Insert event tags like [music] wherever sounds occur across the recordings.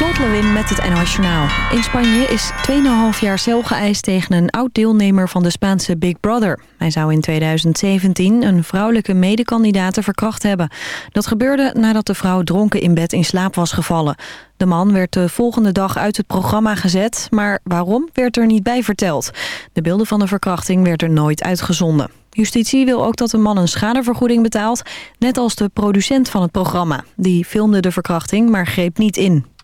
Lot met het NOS. In Spanje is 2,5 jaar cel geëist tegen een oud-deelnemer van de Spaanse Big Brother. Hij zou in 2017 een vrouwelijke medekandidate verkracht hebben. Dat gebeurde nadat de vrouw dronken in bed in slaap was gevallen. De man werd de volgende dag uit het programma gezet, maar waarom werd er niet bij verteld. De beelden van de verkrachting werden nooit uitgezonden. Justitie wil ook dat de man een schadevergoeding betaalt, net als de producent van het programma. Die filmde de verkrachting, maar greep niet in.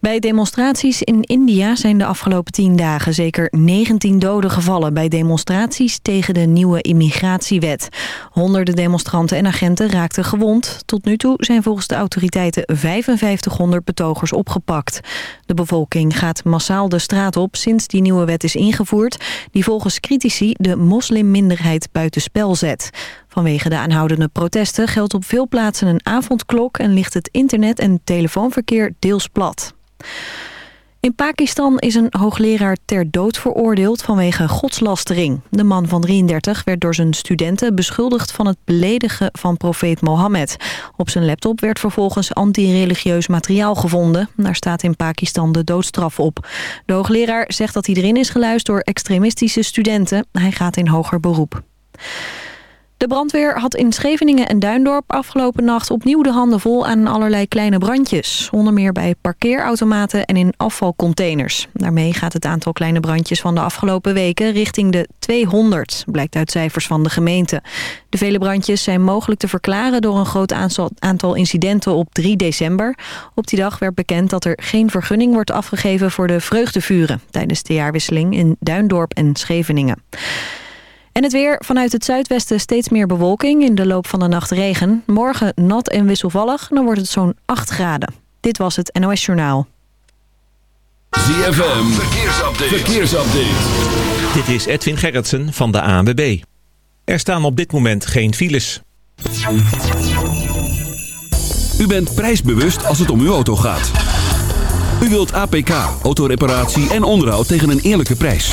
Bij demonstraties in India zijn de afgelopen tien dagen zeker 19 doden gevallen bij demonstraties tegen de nieuwe immigratiewet. Honderden demonstranten en agenten raakten gewond. Tot nu toe zijn volgens de autoriteiten 5500 betogers opgepakt. De bevolking gaat massaal de straat op sinds die nieuwe wet is ingevoerd, die volgens critici de moslimminderheid buitenspel zet. Vanwege de aanhoudende protesten geldt op veel plaatsen een avondklok en ligt het internet- en telefoonverkeer deels plat. In Pakistan is een hoogleraar ter dood veroordeeld vanwege godslastering. De man van 33 werd door zijn studenten beschuldigd van het beledigen van profeet Mohammed. Op zijn laptop werd vervolgens anti-religieus materiaal gevonden. Daar staat in Pakistan de doodstraf op. De hoogleraar zegt dat hij erin is geluisterd door extremistische studenten. Hij gaat in hoger beroep. De brandweer had in Scheveningen en Duindorp afgelopen nacht opnieuw de handen vol aan allerlei kleine brandjes. Onder meer bij parkeerautomaten en in afvalcontainers. Daarmee gaat het aantal kleine brandjes van de afgelopen weken richting de 200, blijkt uit cijfers van de gemeente. De vele brandjes zijn mogelijk te verklaren door een groot aantal incidenten op 3 december. Op die dag werd bekend dat er geen vergunning wordt afgegeven voor de vreugdevuren tijdens de jaarwisseling in Duindorp en Scheveningen. En het weer. Vanuit het zuidwesten steeds meer bewolking. In de loop van de nacht regen. Morgen nat en wisselvallig. Dan wordt het zo'n 8 graden. Dit was het NOS Journaal. ZFM. Verkeersupdate. Verkeersupdate. Dit is Edwin Gerritsen van de ANWB. Er staan op dit moment geen files. U bent prijsbewust als het om uw auto gaat. U wilt APK, autoreparatie en onderhoud tegen een eerlijke prijs.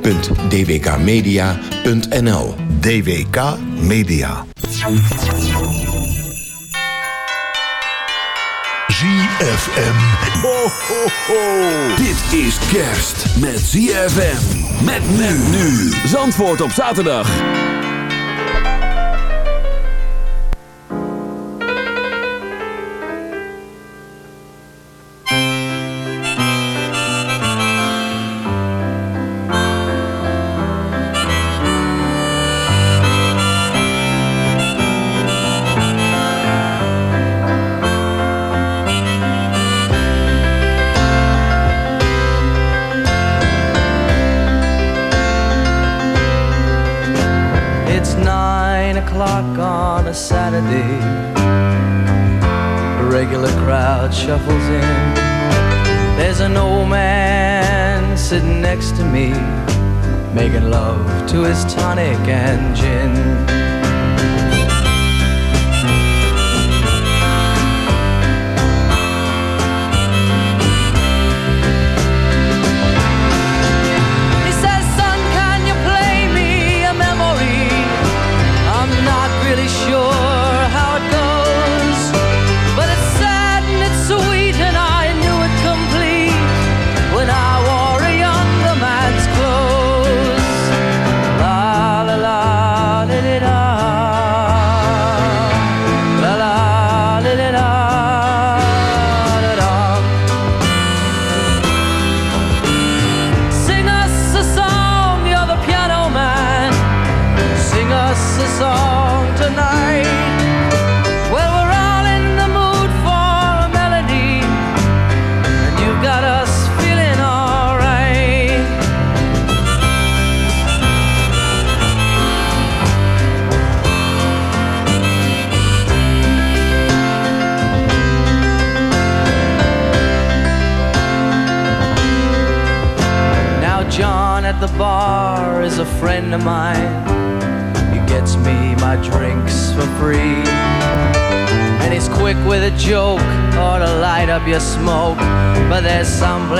www.dwkmedia.nl DWK Media. ZFM. Ho, ho, ho. Dit is kerst met ZFM. Met men nu. Zandvoort op zaterdag.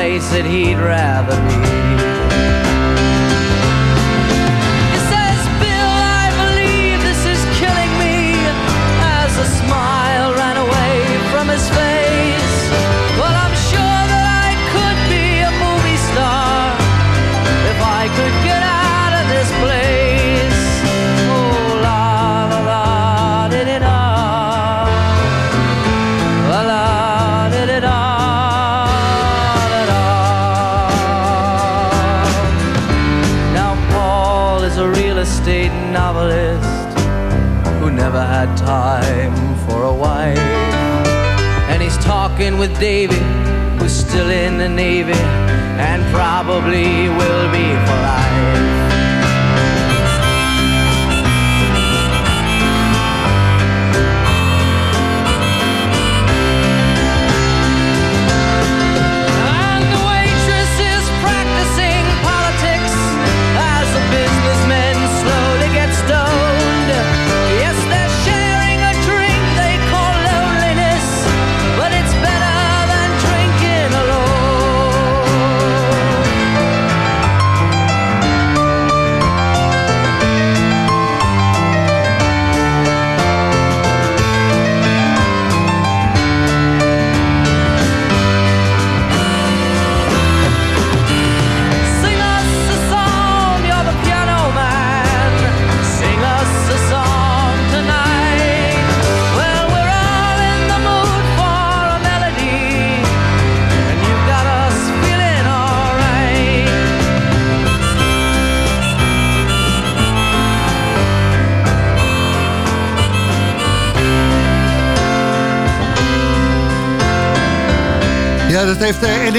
Place that he'd rather David.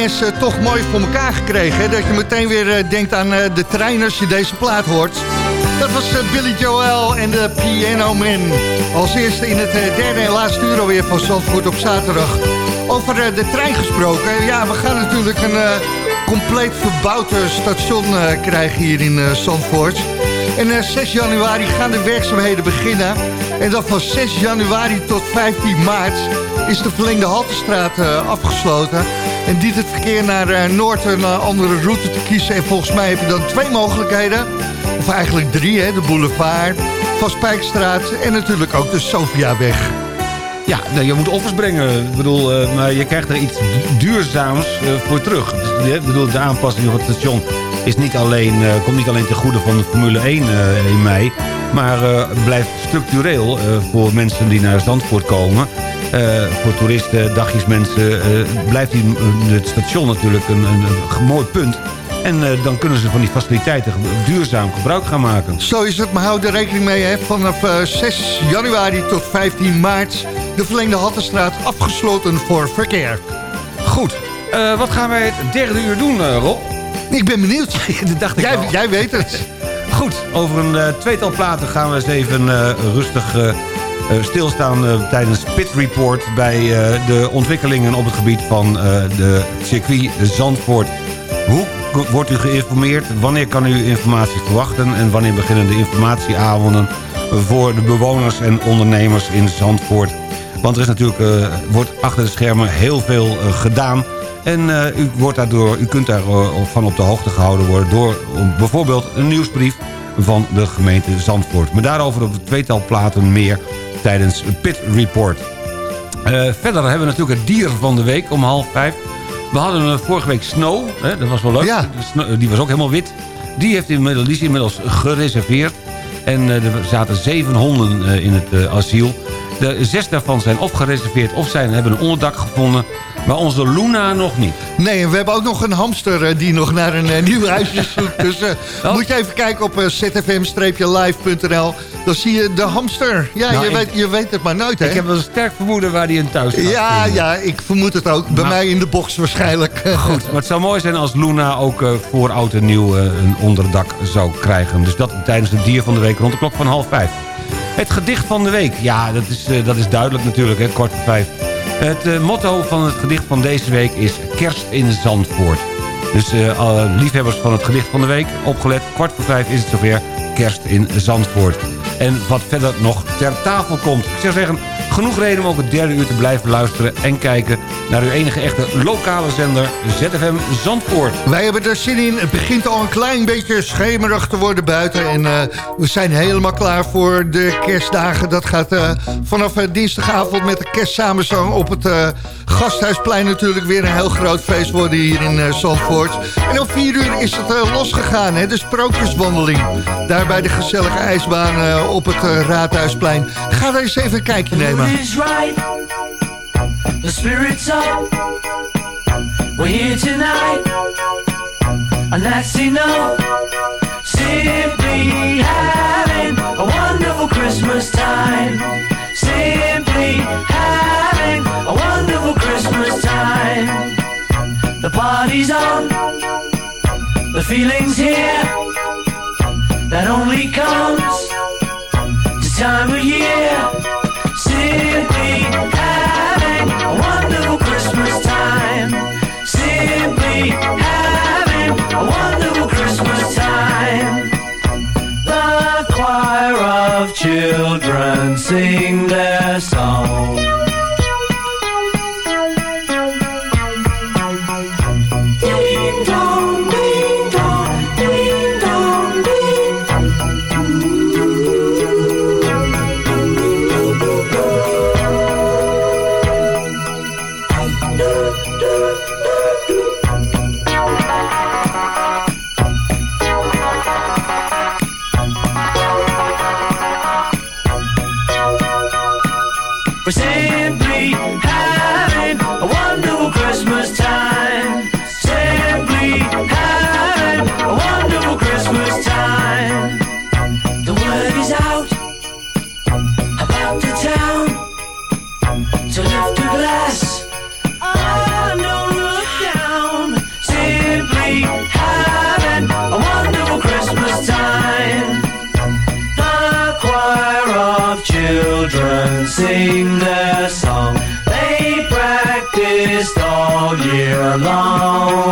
NS eh, toch mooi voor elkaar gekregen. Dat je meteen weer eh, denkt aan eh, de trein als je deze plaat hoort. Dat was Billy Joel en de Piano Man. Als eerste in het derde en laatste uur alweer van Zandvoort op zaterdag. Over de trein gesproken. Ja, we gaan natuurlijk een compleet verbouwd station krijgen hier in Zandvoort. En eh, 6 januari gaan de werkzaamheden beginnen. En dan van 6 januari tot 15 maart is de verlengde Haltestraat afgesloten. En dient het verkeer naar eh, Noord een eh, andere route te kiezen. En volgens mij heb je dan twee mogelijkheden. Of eigenlijk drie, hè? de boulevard, Van Spijkstraat en natuurlijk ook de Sofiaweg. Ja, nou, je moet offers brengen. Ik bedoel, eh, maar je krijgt er iets du- duurzaams voor terug. Dus, bedoel, de aanpassing van het station is niet alleen, komt niet alleen ten goede van de Formule 1 eh, in mei... maar blijft structureel voor mensen die naar Zandvoort komen... eh, voor toeristen, dagjesmensen... eh, blijft die, eh, het station natuurlijk een, een, mooi punt... En dan kunnen ze van die faciliteiten duurzaam gebruik gaan maken. Zo is het, maar hou er rekening mee. Hè. Vanaf eh, 6 januari tot 15 maart de verlengde Hattenstraat afgesloten voor verkeer. Goed, wat gaan wij het derde uur doen, Rob? Ik ben benieuwd. [laughs] Dat dacht ik Jij, al. jij weet het. [laughs] Goed, over een tweetal platen gaan we eens even rustig stilstaan eh, tijdens Pit Report... bij eh, de ontwikkelingen op het gebied van eh, de circuit Zandvoort. Hoe wordt u geïnformeerd? Wanneer kan u informatie verwachten? En wanneer beginnen de informatieavonden voor de bewoners en ondernemers in Zandvoort? Want er is natuurlijk, eh, wordt achter de schermen heel veel eh, gedaan... En eh, u, wordt daardoor, u kunt daarvan op de hoogte gehouden worden... door bijvoorbeeld een nieuwsbrief van de gemeente Zandvoort. Maar daarover op het tweetal platen meer tijdens Pit Report. Eh, verder hebben we natuurlijk het dier van de week om half vijf. We hadden eh, vorige week Snow, hè, dat was wel leuk. Ja. Snow- die was ook helemaal wit. Die, heeft inmiddels, die is inmiddels gereserveerd. En eh, er zaten zeven honden eh, in het eh, asiel. De zes daarvan zijn of gereserveerd of zijn, hebben een onderdak gevonden. Maar onze Luna nog niet. Nee, en we hebben ook nog een hamster eh, die nog naar een eh, nieuw huisje zoekt. Dus eh, Oh. moet je even kijken op eh, zfm-live.nl. Dan zie je de hamster. Ja, Nou, je, ik- weet, je weet het maar nooit, hè? Ik heb wel een sterk vermoeden waar die in thuis gaat ja, vinden. ja, ik vermoed het ook. Bij mij in de box waarschijnlijk. [laughs] Goed, maar het zou mooi zijn als Luna ook eh, voor oud en nieuw eh, een onderdak zou krijgen. Dus dat tijdens het dier van de week rond de klok van half vijf. Het gedicht van de week. Ja, dat is, eh, dat is duidelijk natuurlijk, hè, kwart voor vijf. Het motto van het gedicht van deze week is kerst in Zandvoort. Dus liefhebbers van het gedicht van de week, opgelet. Kwart voor vijf is het zover kerst in Zandvoort. En wat verder nog ter tafel komt. Ik zou zeggen, genoeg reden om ook het derde uur te blijven luisteren... en kijken naar uw enige echte lokale zender ZFM Zandvoort. Wij hebben er zin in. Het begint al een klein beetje schemerig te worden buiten. En eh, we zijn helemaal klaar voor de kerstdagen. Dat gaat eh, vanaf eh, dinsdagavond met de kerstsamenzang op het Gasthuisplein natuurlijk weer een heel groot feest worden hier in Zandvoort. En om vier uur is het losgegaan, hè, de sprookjeswandeling. Daar bij de gezellige ijsbaan eh, op het eh, Raadhuisplein. Ga daar eens even een kijkje nemen. The spirit's up. We're here tonight. And that's enough. Simply having a wonderful Christmas time. Simply having a wonderful Christmas time. The party's on. The feeling's here. That only comes time of year. Simply having a wonderful Christmas time. Simply having a wonderful Christmas time. The choir of children sing their song. alone.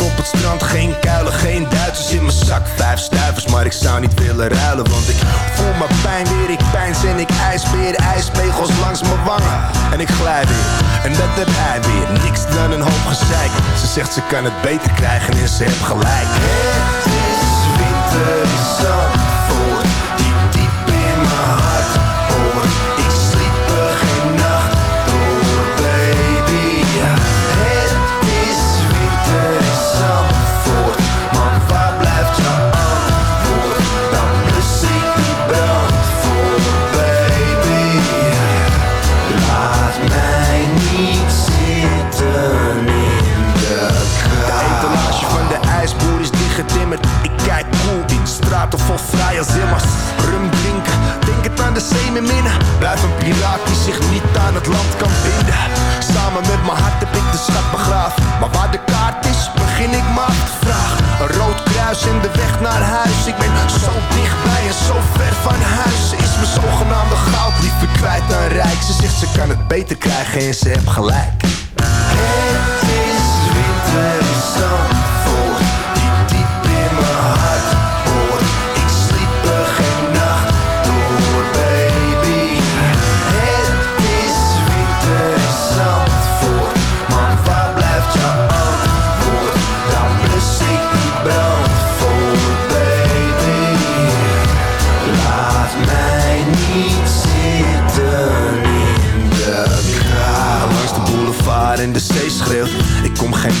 Op het strand, geen kuilen, geen Duitsers in mijn zak, vijf stuivers, maar ik zou niet willen ruilen. Want ik voel mijn pijn weer, ik pijn en ik ijsbeer, ijspegels langs mijn wangen. En ik glij weer, en dat heb hij weer, niks dan een hoop gezeik. Ze zegt ze kan het beter krijgen en ze heeft gelijk. Het is winter in Zandvoort, diep diep in mijn hart. Zee. Blijf een piraat die zich niet aan het land kan binden. Samen met mijn hart heb ik de schat begraven. Maar waar de kaart is, begin ik maar te vragen. Een rood kruis in de weg naar huis. Ik ben zo dichtbij en zo ver van huis. Ze is mijn zogenaamde goud liever kwijt dan rijk. Ze zegt ze kan het beter krijgen en ze heeft gelijk.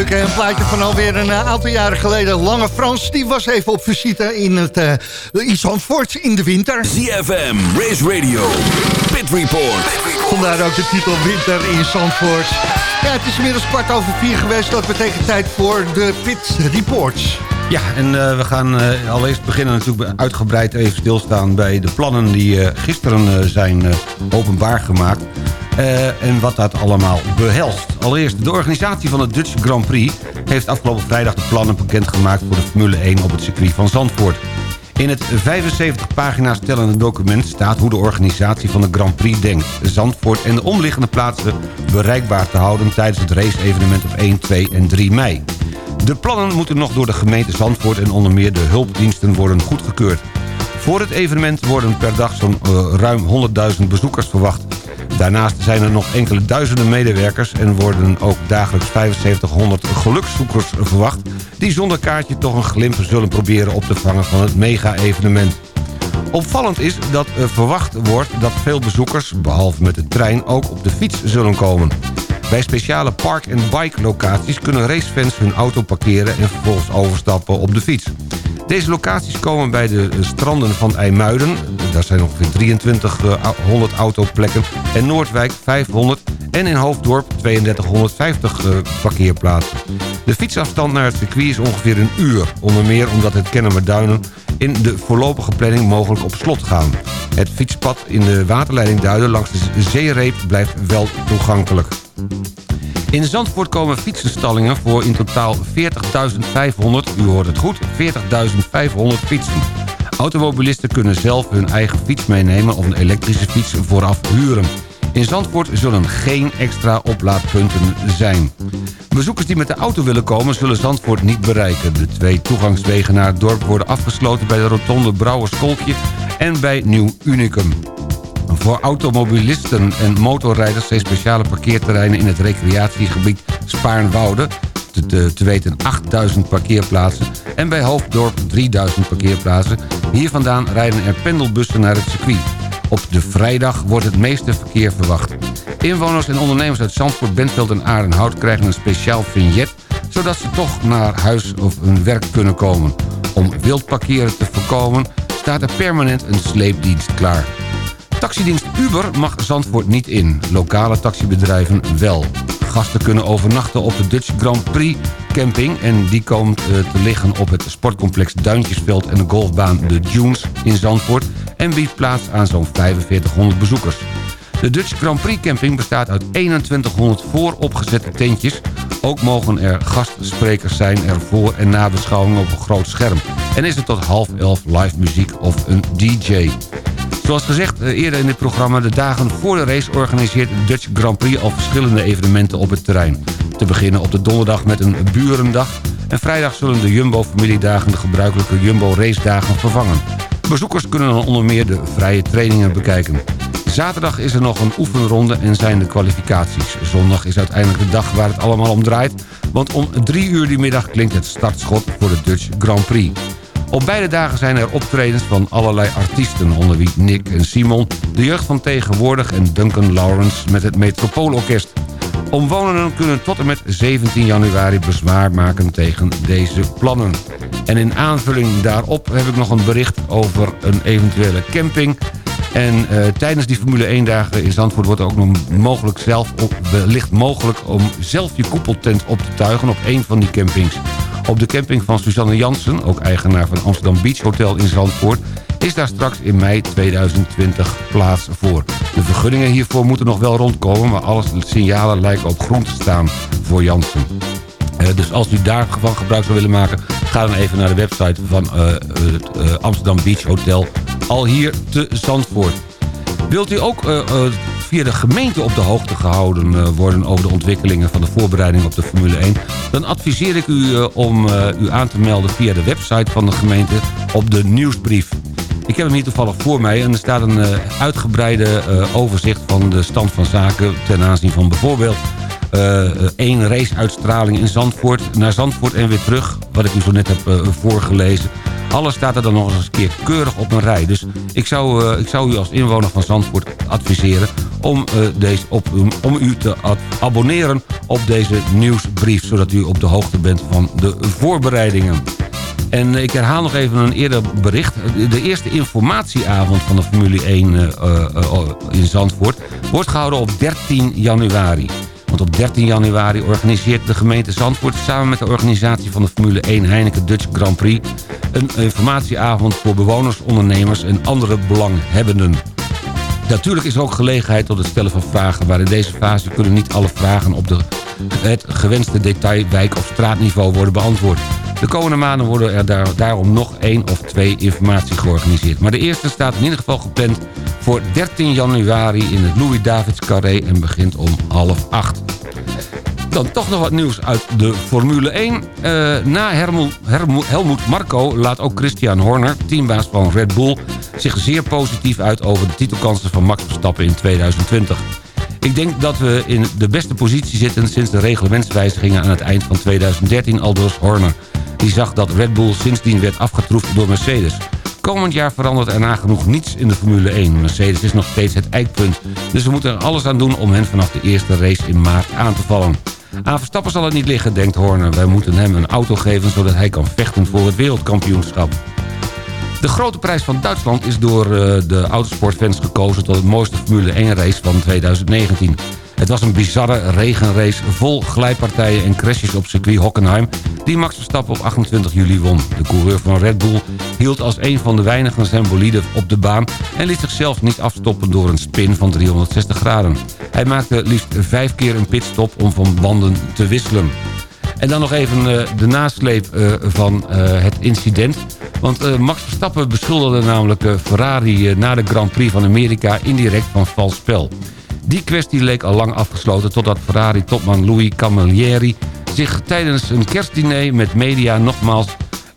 leuk, hè? een plaatje van alweer een eh, aantal jaren geleden. Lange Frans, die was even op visite in het uh, in Zandvoort in de winter. ZFM, Race Radio, Pit Report. Vandaar ook de titel Winter in Zandvoort. Ja, het is inmiddels kwart over vier geweest. Dat betekent tijd voor de Pit Reports. Ja, en uh, we gaan uh, allereerst beginnen natuurlijk uitgebreid even stilstaan... bij de plannen die uh, gisteren zijn openbaar gemaakt. en wat dat allemaal behelst. Allereerst, de organisatie van de Dutch Grand Prix... heeft afgelopen vrijdag de plannen bekendgemaakt... voor de Formule 1 op het circuit van Zandvoort. In het 75 pagina's tellende document staat hoe de organisatie van de Grand Prix denkt... Zandvoort en de omliggende plaatsen bereikbaar te houden... tijdens het race-evenement op 1, 2 en 3 mei. De plannen moeten nog door de gemeente Zandvoort en onder meer de hulpdiensten worden goedgekeurd. Voor het evenement worden per dag zo'n uh, ruim 100.000 bezoekers verwacht. Daarnaast zijn er nog enkele duizenden medewerkers... en worden ook dagelijks 7500 gelukszoekers verwacht... die zonder kaartje toch een glimp zullen proberen op te vangen van het mega-evenement. Opvallend is dat er verwacht wordt dat veel bezoekers, behalve met de trein... ook op de fiets zullen komen. Bij speciale park-and-bike locaties kunnen racefans hun auto parkeren... en vervolgens overstappen op de fiets. Deze locaties komen bij de stranden van IJmuiden... daar zijn ongeveer 2300 autoplekken... en Noordwijk 500 en in Hoofddorp 3250 uh, parkeerplaatsen. De fietsafstand naar het circuit is ongeveer een uur... onder meer omdat het Kennemerduinen in de voorlopige planning mogelijk op slot gaan. Het fietspad in de waterleiding Duinen langs de zeereep blijft wel toegankelijk. In Zandvoort komen fietsenstallingen voor in totaal 40.500, u hoort het goed, 40.500 fietsen. Automobilisten kunnen zelf hun eigen fiets meenemen of een elektrische fiets vooraf huren. In Zandvoort zullen geen extra oplaadpunten zijn. Bezoekers die met de auto willen komen zullen Zandvoort niet bereiken. De twee toegangswegen naar het dorp worden afgesloten bij de rotonde Brouwerskolkje en bij Nieuw Unicum. Voor automobilisten en motorrijders zijn speciale parkeerterreinen in het recreatiegebied Spaarnwoude, te, te, te, weten 8000 parkeerplaatsen en bij Hoofddorp 3000 parkeerplaatsen. Hier vandaan rijden er pendelbussen naar het circuit. Op de vrijdag wordt het meeste verkeer verwacht. Inwoners en ondernemers uit Zandvoort, Bentveld en Aardenhout... krijgen een speciaal vignet... zodat ze toch naar huis of hun werk kunnen komen. Om wildparkeren te voorkomen staat er permanent een sleepdienst klaar. Taxidienst Uber mag Zandvoort niet in. Lokale taxibedrijven wel. Gasten kunnen overnachten op de Dutch Grand Prix camping... en die komt eh, te liggen op het sportcomplex Duintjesveld... en de golfbaan De Dunes in Zandvoort... en biedt plaats aan zo'n 4500 bezoekers. De Dutch Grand Prix camping bestaat uit 2100 vooropgezette tentjes. Ook mogen er gastsprekers zijn er voor- en nabeschouwingen op een groot scherm. En is er tot half elf live muziek of een DJ. Zoals gezegd eh, eerder in dit programma... de dagen voor de race organiseert Dutch Grand Prix... al verschillende evenementen op het terrein. Te beginnen op de donderdag met een burendag... en vrijdag zullen de Jumbo-familiedagen... de gebruikelijke Jumbo-racedagen vervangen. Bezoekers kunnen dan onder meer de vrije trainingen bekijken. Zaterdag is er nog een oefenronde en zijn de kwalificaties. Zondag is uiteindelijk de dag waar het allemaal om draait... want om drie uur die middag klinkt het startschot voor de Dutch Grand Prix. Op beide dagen zijn er optredens van allerlei artiesten... onder wie Nick en Simon, de jeugd van tegenwoordig... en Duncan Lawrence met het Metropoolorkest. Omwonenden kunnen tot en met 17 januari bezwaar maken tegen deze plannen. En in aanvulling daarop heb ik nog een bericht over een eventuele camping... En uh, tijdens die Formule 1 dagen in Zandvoort wordt er ook nog mogelijk zelf op, wellicht mogelijk om zelf je koepeltent op te tuigen op een van die campings. Op de camping van Suzanne Jansen, ook eigenaar van Amsterdam Beach Hotel in Zandvoort, is daar straks in mei 2020 plaats voor. De vergunningen hiervoor moeten nog wel rondkomen, maar alle signalen lijken op groen te staan voor Jansen. Uh, dus als u daarvan gebruik zou willen maken... ga dan even naar de website van uh, het uh, Amsterdam Beach Hotel... al hier te Zandvoort. Wilt u ook via de gemeente op de hoogte gehouden worden... over de ontwikkelingen van de voorbereiding op de Formule 1... dan adviseer ik u om u aan te melden via de website van de gemeente... op de nieuwsbrief. Ik heb hem hier toevallig voor mij en er staat een uitgebreide overzicht... van de stand van zaken ten aanzien van bijvoorbeeld uh, één raceuitstraling in Zandvoort, naar Zandvoort en weer terug. Wat ik u zo net heb voorgelezen. Alles staat er dan nog eens een keer keurig op een rij. Dus ik zou, ik zou u als inwoner van Zandvoort adviseren... om, deze op, om u te abonneren op deze nieuwsbrief... zodat u op de hoogte bent van de voorbereidingen. En ik herhaal nog even een eerder bericht. De eerste informatieavond van de Formule 1 in Zandvoort... wordt gehouden op 13 januari. Want op 13 januari organiseert de gemeente Zandvoort... samen met de organisatie van de Formule 1 Heineken Dutch Grand Prix... een informatieavond voor bewoners, ondernemers en andere belanghebbenden. Natuurlijk is er ook gelegenheid tot het stellen van vragen... maar in deze fase kunnen niet alle vragen op de, het gewenste detail, wijk- of straatniveau worden beantwoord. De komende maanden worden er daar, daarom nog één of twee informatie georganiseerd. Maar de eerste staat in ieder geval gepland voor 13 januari in het Louis-Davids Carré en begint om half acht. Dan toch nog wat nieuws uit de Formule 1. Uh, na Hermel, Helmoet Marco laat ook Christian Horner, teambaas van Red Bull... zich zeer positief uit over de titelkansen van Max Verstappen in 2020. Ik denk dat we in de beste positie zitten sinds de reglementswijzigingen aan het eind van 2013, aldus Horner. Die zag dat Red Bull sindsdien werd afgetroefd door Mercedes. Komend jaar verandert er nagenoeg niets in de Formule 1. Mercedes is nog steeds het eikpunt. Dus we moeten er alles aan doen om hen vanaf de eerste race in maart aan te vallen. Aan Verstappen zal het niet liggen, denkt Horner. Wij moeten hem een auto geven zodat hij kan vechten voor het wereldkampioenschap. De grote prijs van Duitsland is door uh, de autosportfans gekozen... tot het mooiste Formule 1 race van 2019. Het was een bizarre regenrace vol glijpartijen en crashes op circuit Hockenheim... die Max Verstappen op 28 juli won. De coureur van Red Bull hield als een van de weinigen zijn bolide op de baan... en liet zichzelf niet afstoppen door een spin van 360 graden. Hij maakte liefst vijf keer een pitstop om van banden te wisselen. En dan nog even uh, de nasleep uh, van uh, het incident. Want Max Verstappen beschuldigde namelijk Ferrari na de Grand Prix van Amerika indirect van vals spel. Die kwestie leek al lang afgesloten totdat Ferrari-topman Louis Camilleri... zich tijdens een kerstdiner met media nogmaals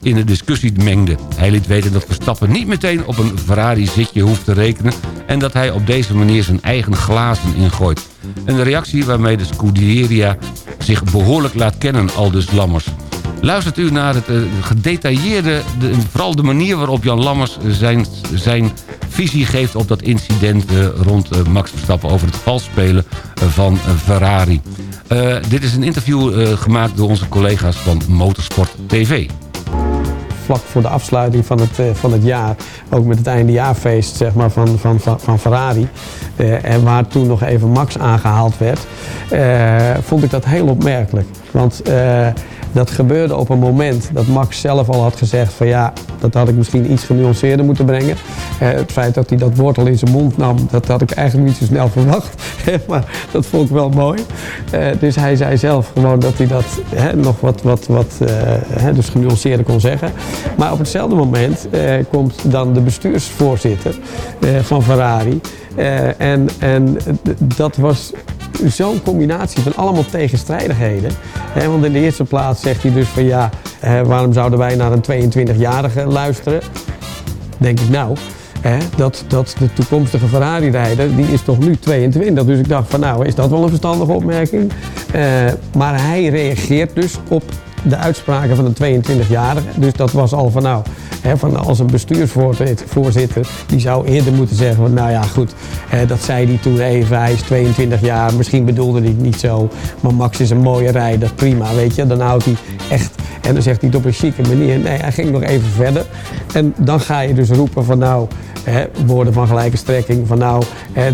in de discussie mengde. Hij liet weten dat Verstappen niet meteen op een Ferrari-zitje hoeft te rekenen... en dat hij op deze manier zijn eigen glazen ingooit. Een reactie waarmee de Scuderia zich behoorlijk laat kennen, al dus Lammers. Luistert u naar het uh, gedetailleerde, de, vooral de manier waarop Jan Lammers zijn, zijn visie geeft op dat incident eh, rond eh, Max Verstappen... over het vals spelen eh, van eh, Ferrari. Eh, dit is een interview eh, gemaakt door onze collega's van Motorsport TV. vlak voor de afsluiting van het, eh, van het jaar, ook met het eindejaarfeest zeg maar, van, van, van, van Ferrari, eh, en waar toen nog even Max aangehaald werd, eh, vond ik dat heel opmerkelijk. Want eh, dat gebeurde op een moment dat Max zelf al had gezegd van ja, dat had ik misschien iets genuanceerder moeten brengen. Eh, het feit dat hij dat wortel in zijn mond nam, dat had ik eigenlijk niet zo snel [laughs] verwacht. maar dat vond ik wel mooi. Eh, dus hij zei zelf gewoon dat hij dat nog wat, wat, wat eh, dus genuanceerder kon zeggen. Maar op hetzelfde moment komt dan de bestuursvoorzitter van Ferrari. En, en dat was zo'n combinatie van allemaal tegenstrijdigheden. Want in de eerste plaats zegt hij dus van ja, waarom zouden wij naar een 22-jarige luisteren? Denk ik nou. Dat, dat de toekomstige Ferrari-rijder, die is toch nu 22. Dus ik dacht van nou, is dat wel een verstandige opmerking? Eh, maar hij reageert dus op de uitspraken van een 22-jarige. Dus dat was al van nou, hè, van als een bestuursvoorzitter, die zou eerder moeten zeggen nou ja goed, hè, dat zei hij toen even, hij is 22 jaar, misschien bedoelde hij het niet zo, maar Max is een mooie rijder, prima, weet je. Dan houdt hij echt, en dan zegt hij het op een chique manier. Nee, hij ging nog even verder. En dan ga je dus roepen van nou, hè, woorden van gelijke strekking, van nou,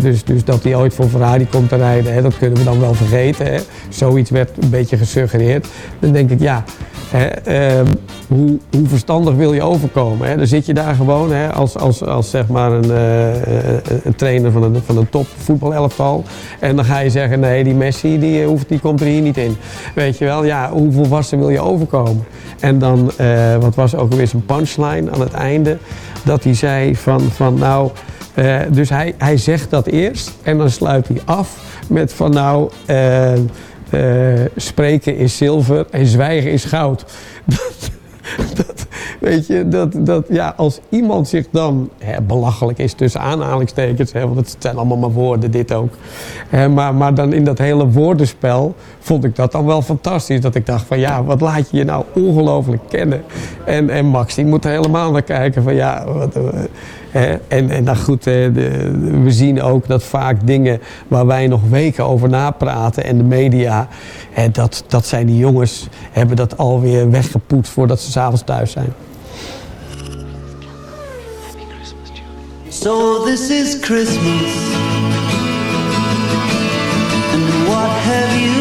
dus, dus dat hij ooit voor Ferrari komt te rijden, dat kunnen we dan wel vergeten. Zoiets werd een beetje gesuggereerd. Dan denk ik, ja, hè, ehm, hoe, hoe verstandig wil je overkomen? Hè? Dan zit je daar gewoon hè, als, als, als zeg maar een, eh, eh, een trainer van een, van een top voetbalelftal. En dan ga je zeggen, nee, die Messi die, eh, hoeft, die komt er hier niet in. Weet je wel, ja, hoe volwassen wil je overkomen? En dan, eh, wat was ook alweer zijn punchline aan het einde? Dat hij zei van, van nou... dus hij, hij zegt dat eerst en dan sluit hij af met van nou... eh, spreken is zilver en zwijgen is goud. [laughs] Dat, dat, weet je, dat, dat, ja, als iemand zich dan belachelijk is tussen aanhalingstekens, hè, want het zijn allemaal maar woorden, dit ook. Hè, maar, maar dan in dat hele woordenspel vond ik dat dan wel fantastisch. Dat ik dacht van ja, wat laat je je nou ongelooflijk kennen. En, en Max, die moet er helemaal naar kijken van ja, wat, eh? En, en dan goed, de- we zien ook dat vaak dingen waar wij nog weken over napraten en de media, dat, dat zijn die jongens, hebben dat alweer weggepoet voordat ze s'avonds thuis zijn. So this is Christmas. And what have you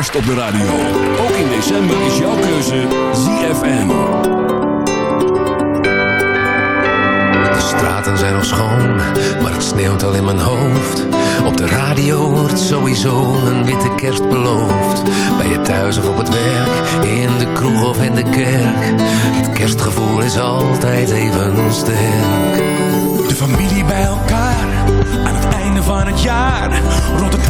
kerst op de radio. Ook in december is jouw keuze ZFM. De straten zijn nog schoon, maar het sneeuwt al in mijn hoofd. Op de radio wordt sowieso een witte kerst beloofd. Bij je thuis of op het werk, in de kroeg of in de kerk. Het kerstgevoel is altijd even sterk. De familie bij elkaar, aan het einde van het jaar. Rond de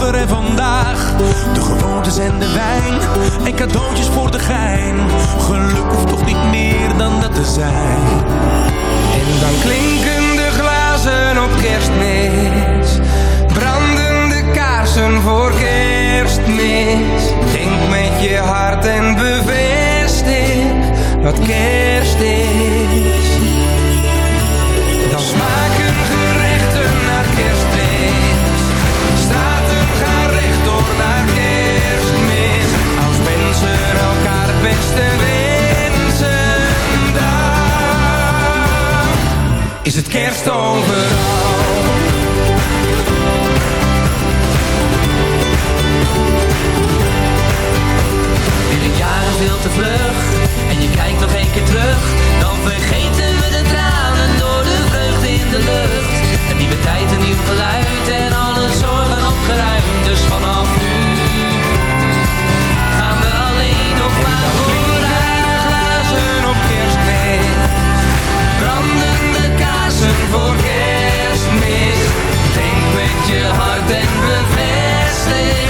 en vandaag. De gewoontes en de wijn, en cadeautjes voor de gein. Geluk hoeft toch niet meer dan dat te zijn. En dan klinken de glazen op kerstmis. Branden de kaarsen voor kerstmis. Denk met je hart en bevestig wat kerst is. Beste wensen. Dan is het kerst overal. Weer een jaar veel te vlug En je kijkt nog een keer terug Dan vergeten we de tranen Door de vreugde in de lucht Een nieuwe tijd, een nieuw geluid voor kerstmis. Denk met je hart en bevestig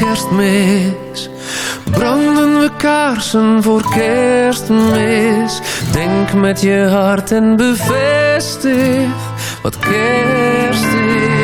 kerstmis. Branden we kaarsen voor kerstmis. Denk met je hart en bevestig wat kerst is.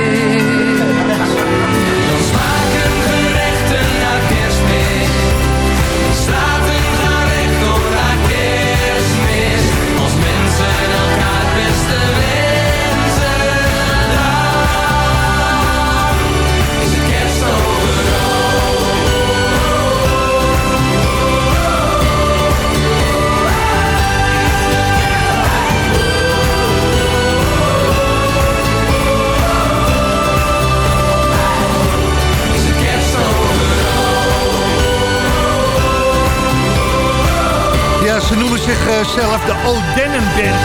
Ze noemen zichzelf de Odennen Band.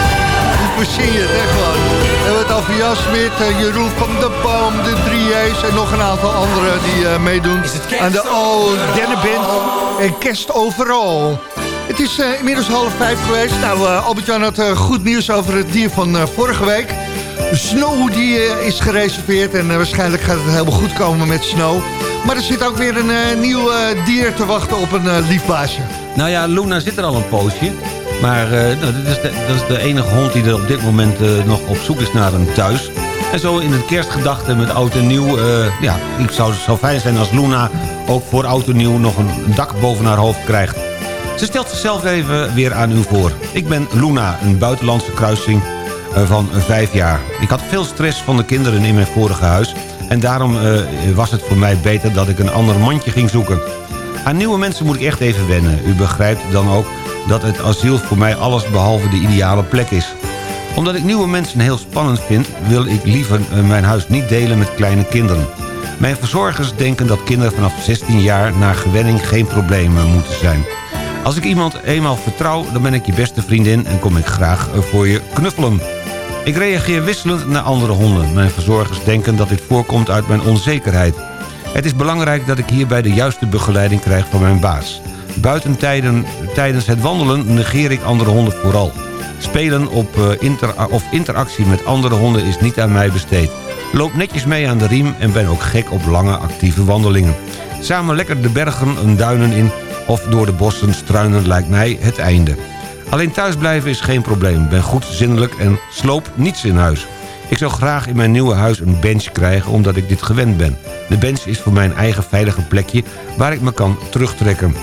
Hoe verzin je het, hè, gewoon. We hebben het over Jan Smit, eh, Jeroen van de Boom, de 3J's... en nog een aantal anderen die eh, meedoen aan de Odennen Band. En kerst overal. Het is eh, inmiddels half vijf geweest. Nou, Albert-Jan had goed nieuws over het dier van vorige week. Snow die is gereserveerd en waarschijnlijk gaat het helemaal goed komen met Snow. Maar er zit ook weer een nieuw dier te wachten op een liefbaasje. Nou ja, Luna zit er al een poosje. Maar uh, nou, dat, is de, dat, is de, enige hond die er op dit moment uh, nog op zoek is naar een thuis. En zo in het kerstgedachte met oud en nieuw... Uh, ja, het zou, zou fijn zijn als Luna ook voor oud en nieuw nog een dak boven haar hoofd krijgt. Ze stelt zichzelf even weer aan u voor. Ik ben Luna, een buitenlandse kruising van vijf jaar. Ik had veel stress van de kinderen in mijn vorige huis... en daarom was het voor mij beter dat ik een ander mandje ging zoeken. Aan nieuwe mensen moet ik echt even wennen. U begrijpt dan ook dat het asiel voor mij alles behalve de ideale plek is. Omdat ik nieuwe mensen heel spannend vind... wil ik liever mijn huis niet delen met kleine kinderen. Mijn verzorgers denken dat kinderen vanaf 16 jaar... na gewenning geen problemen moeten zijn. Als ik iemand eenmaal vertrouw, dan ben ik je beste vriendin... en kom ik graag voor je knuffelen. Ik reageer wisselend naar andere honden. Mijn verzorgers denken dat dit voorkomt uit mijn onzekerheid. Het is belangrijk dat ik hierbij de juiste begeleiding krijg van mijn baas. Buiten tijden, tijdens het wandelen negeer ik andere honden vooral. Spelen op, eh, inter of interactie met andere honden is niet aan mij besteed. Loop netjes mee aan de riem en ben ook gek op lange actieve wandelingen. Samen lekker de bergen en duinen in of door de bossen struinen lijkt mij het einde. Alleen thuisblijven is geen probleem. Ben goed zinnelijk en sloop niets in huis. Ik zou graag in mijn nieuwe huis een bench krijgen omdat ik dit gewend ben. De bench is voor mijn eigen veilige plekje waar ik me kan terugtrekken.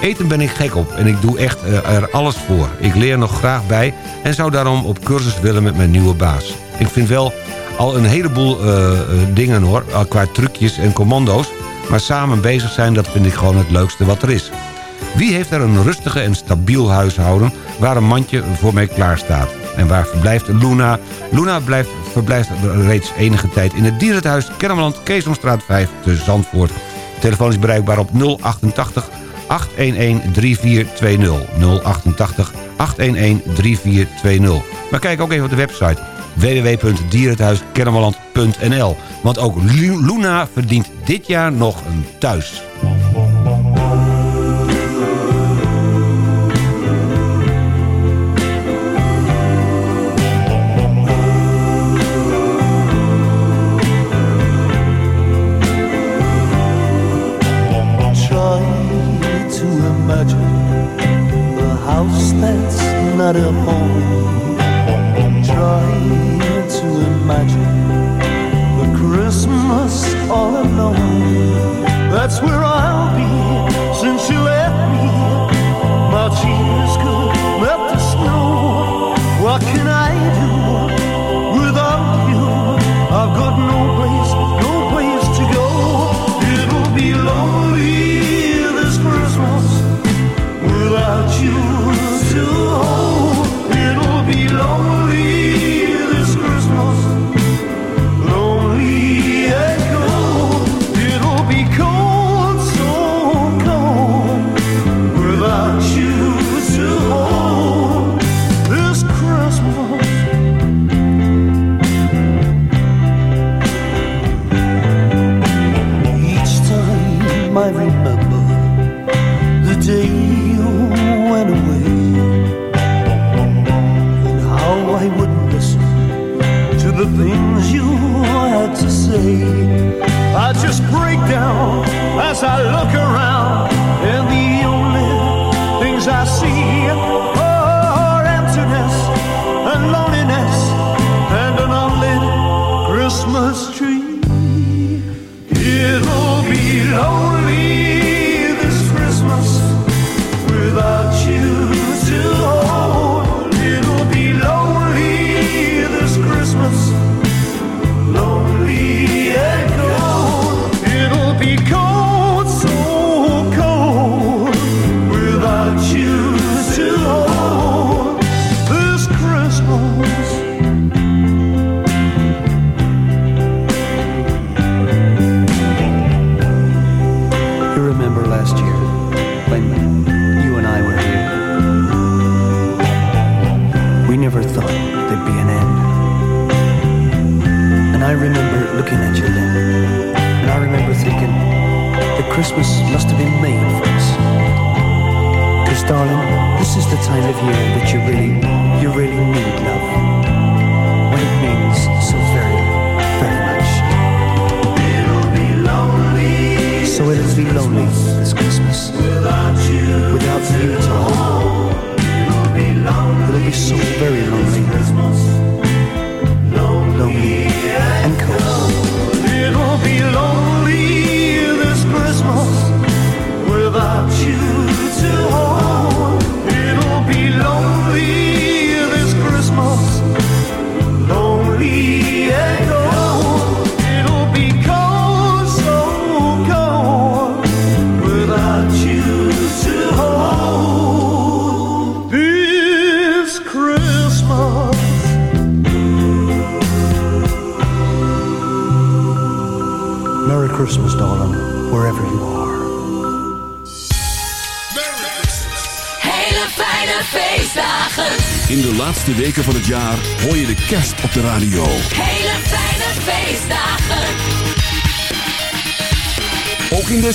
Eten ben ik gek op en ik doe echt eh, er alles voor. Ik leer nog graag bij en zou daarom op cursus willen met mijn nieuwe baas. Ik vind wel al een heleboel eh, eh, dingen hoor, qua trucjes en commando's. Maar samen bezig zijn, dat vind ik gewoon het leukste wat er is. Wie heeft er een rustige en stabiel huishouden waar een mandje voor mij klaar staat? En waar verblijft Luna? Luna blijft, verblijft reeds enige tijd in het dierenhuis Kennemerland, Keesomstraat 5 te Zandvoort. De telefoon is bereikbaar op 088 811 3420. 088 811 3420. Maar kijk ook even op de website www.dierenhuiskermeland.nl. Want ook Luna verdient dit jaar nog een thuis. matter more.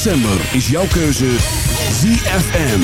december is jouw keuze ZFM.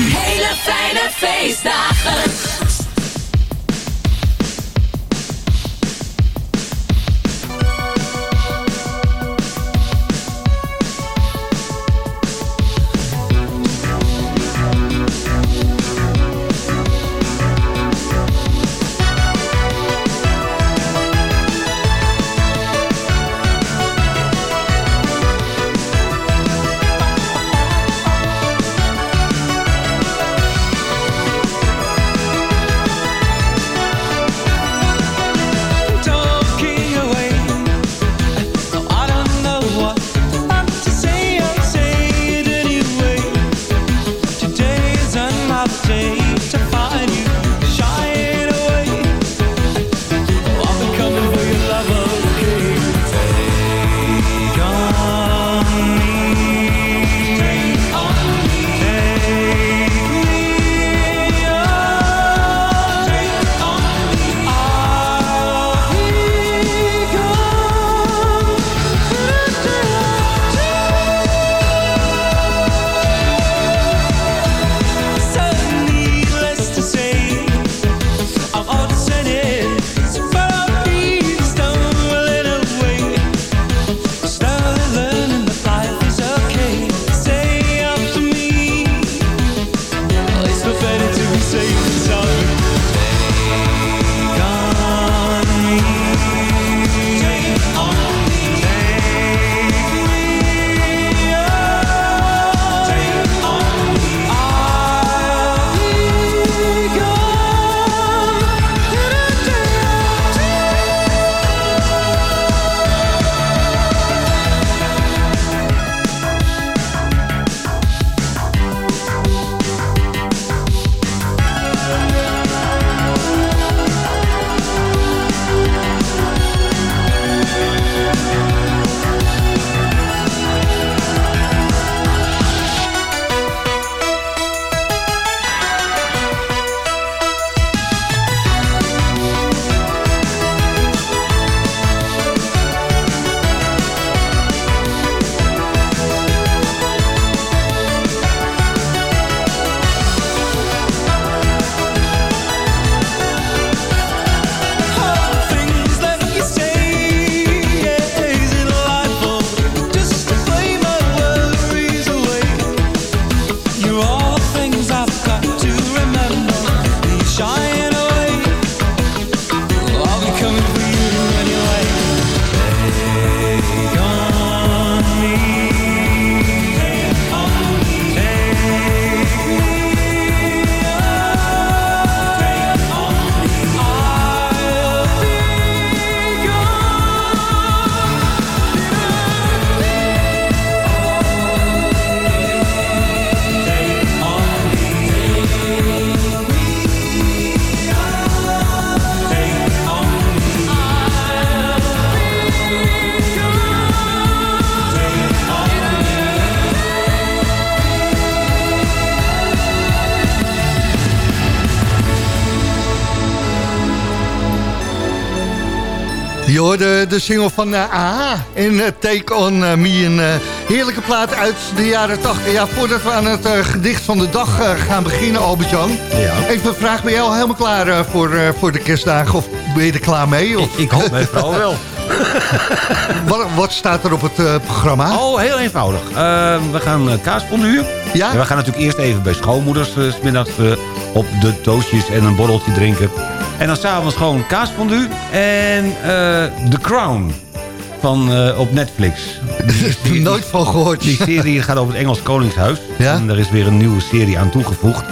Hoorde de single van uh, AHA en uh, Take On Me. Een heerlijke plaat uit de jaren 80. Ja, voordat we aan het gedicht van de dag gaan beginnen, Albert-Jan. Ja. Even een vraag, ben jij al helemaal klaar voor, voor de kerstdagen? Of ben je er klaar mee? Of? Ik, ik hoop mijn vrouw wel. [laughs] wat, wat, staat er op het programma? Oh, heel eenvoudig. we gaan uh. Ja? En we gaan natuurlijk eerst even bij schoonmoeders s middags op de toastjes en een borreltje drinken. En dan s'avonds gewoon kaasfondue en uh, The Crown van, uh, op Netflix. [laughs] Die, Nooit van gehoord. Die serie gaat over het Engels Koningshuis. Ja? En er is weer een nieuwe serie aan toegevoegd.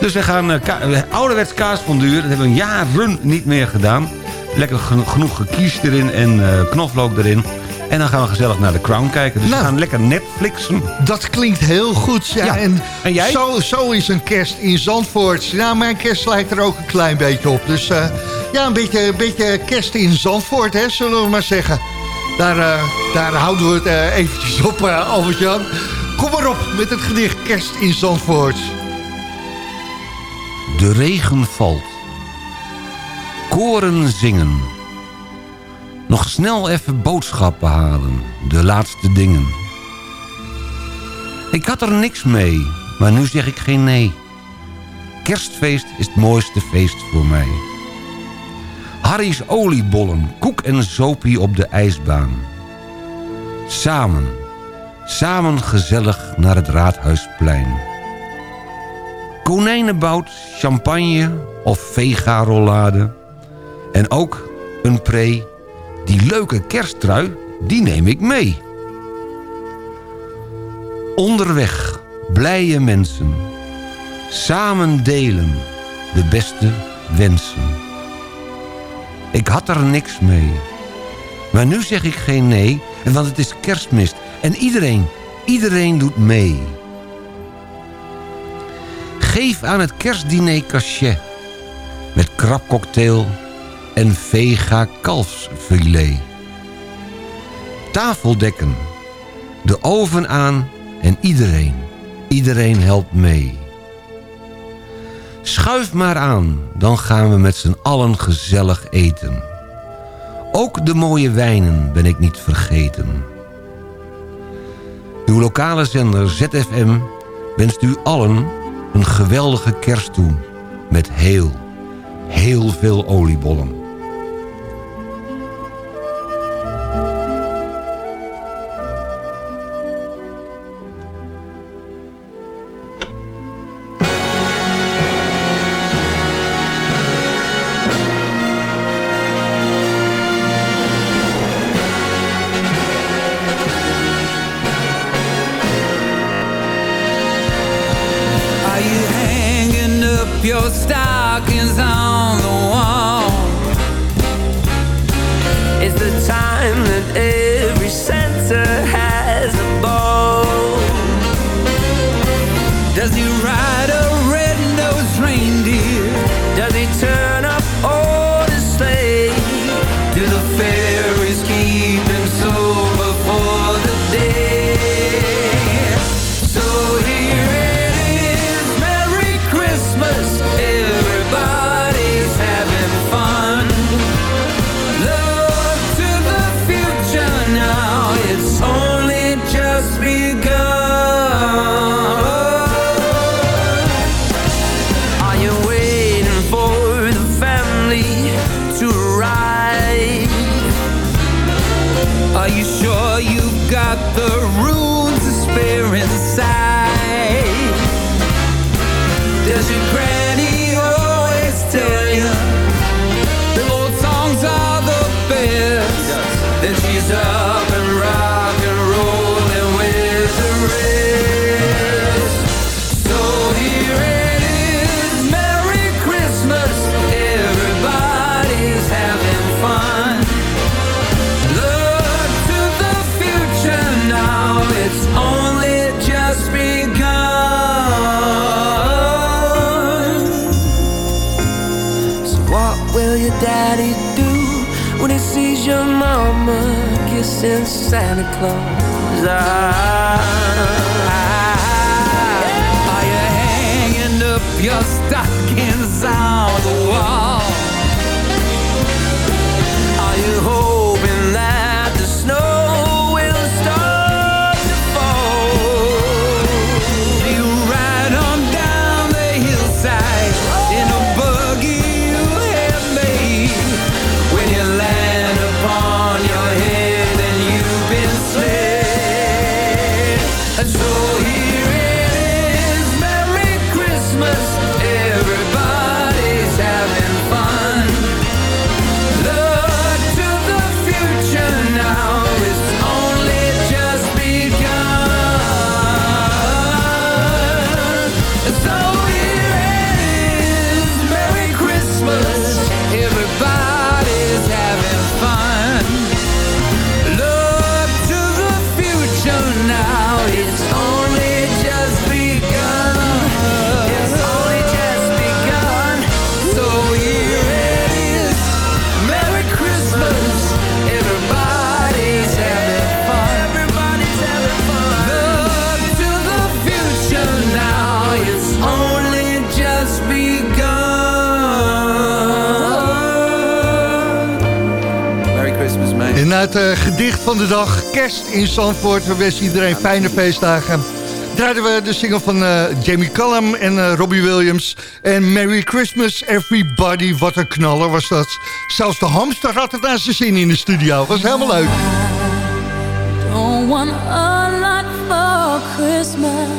Dus we gaan uh, ka ouderwets kaasfondue. Dat hebben we jaren niet meer gedaan. Lekker genoeg gekies erin en knoflook erin. En dan gaan we gezellig naar The Crown kijken. Dus nou, we gaan lekker Netflixen. Dat klinkt heel goed. Ja. ja. En, en jij? Zo, zo is een kerst in Zandvoort. Nou, mijn kerst lijkt er ook een klein beetje op. Dus uh, ja, een beetje, een beetje kerst in Zandvoort, hè, zullen we maar zeggen. Daar, uh, daar houden we het uh, eventjes op, Albert-Jan. Kom maar op met het gedicht Kerst in Zandvoort. De regen valt. Koren zingen. Nog snel even boodschappen halen, de laatste dingen. Ik had er niks mee, maar nu zeg ik geen nee. Kerstfeest is het mooiste feest voor mij. Harry's oliebollen, koek en zopie op de ijsbaan. Samen, samen gezellig naar het Raadhuisplein. Konijnenbout, champagne of vega-rollade. En ook een pre die leuke kersttrui, die neem ik mee. Onderweg, blije mensen. Samen delen, de beste wensen. Ik had er niks mee. Maar nu zeg ik geen nee, want het is kerstmist. En iedereen, iedereen doet mee. Geef aan het kerstdiner cachet. Met krabcocktail en vega kalfsfilet. Tafeldekken, de oven aan en iedereen, iedereen helpt mee. Schuif maar aan, dan gaan we met z'n allen gezellig eten. Ook de mooie wijnen ben ik niet vergeten. Uw lokale zender ZFM wenst u allen een geweldige kerst toe... met heel, heel veel oliebollen. close our eyes van de dag. Kerst in Zandvoort. We wensen iedereen fijne feestdagen. Draaiden we de single van eh, Jamie Cullum en eh, Robbie Williams. En Merry Christmas Everybody. Wat een knaller was dat. Zelfs de hamster had het aan zijn zin in de studio. Was helemaal leuk. Want a lot for Christmas.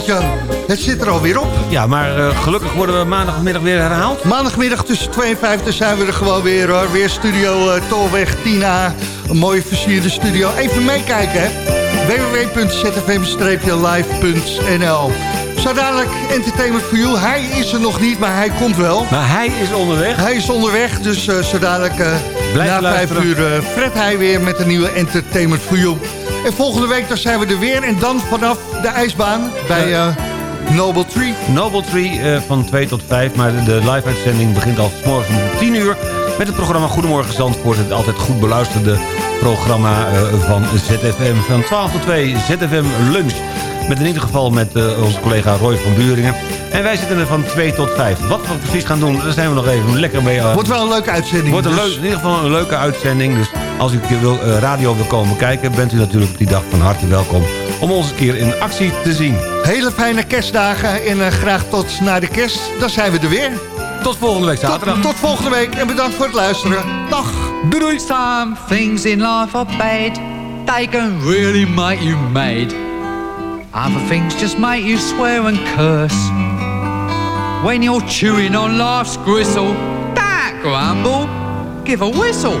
Albert-Jan. Het zit er alweer op. Ja, maar eh, gelukkig worden we maandagmiddag weer herhaald. Maandagmiddag tussen 2 en 5 dan zijn we er gewoon weer hoor. Weer studio uh, Tolweg 10A. Een mooie versierde studio. Even meekijken hè. www.zfm-live.nl Zo dadelijk Entertainment for You. Hij is er nog niet, maar hij komt wel. Maar hij is onderweg. Hij is onderweg, dus uh, zo dadelijk uh, na 5 uur uh, fret hij weer met een nieuwe Entertainment for You. En volgende week dan zijn we er weer. En dan vanaf de ijsbaan bij... Uh, Noble Tree. Noble Tree uh, van 2 tot 5. Maar de, live-uitzending begint al morgen om 10 uur. Met het programma Goedemorgen Zandvoort. Het altijd goed beluisterde programma uh, van ZFM. Van 12 tot 2 ZFM Lunch. Met in ieder geval met uh, onze collega Roy van Buringen. En wij zitten er van 2 tot 5. Wat we precies gaan doen, daar zijn we nog even lekker mee. Wordt wel een leuke uitzending. Wordt een dus. leuk, in ieder geval een leuke uitzending. Dus als u wil, radio wil komen kijken... bent u natuurlijk op die dag van harte welkom om ons een keer in actie te zien. Hele fijne kerstdagen en uh, graag tot na de kerst. Dan zijn we er weer. Tot volgende week zaterdag. Tot, tot volgende week en bedankt voor het luisteren. Dag. Doei doei. Some things in life are bad. They can really make you mad. Other things just make you swear and curse. When you're chewing on life's gristle, don't grumble, give a whistle.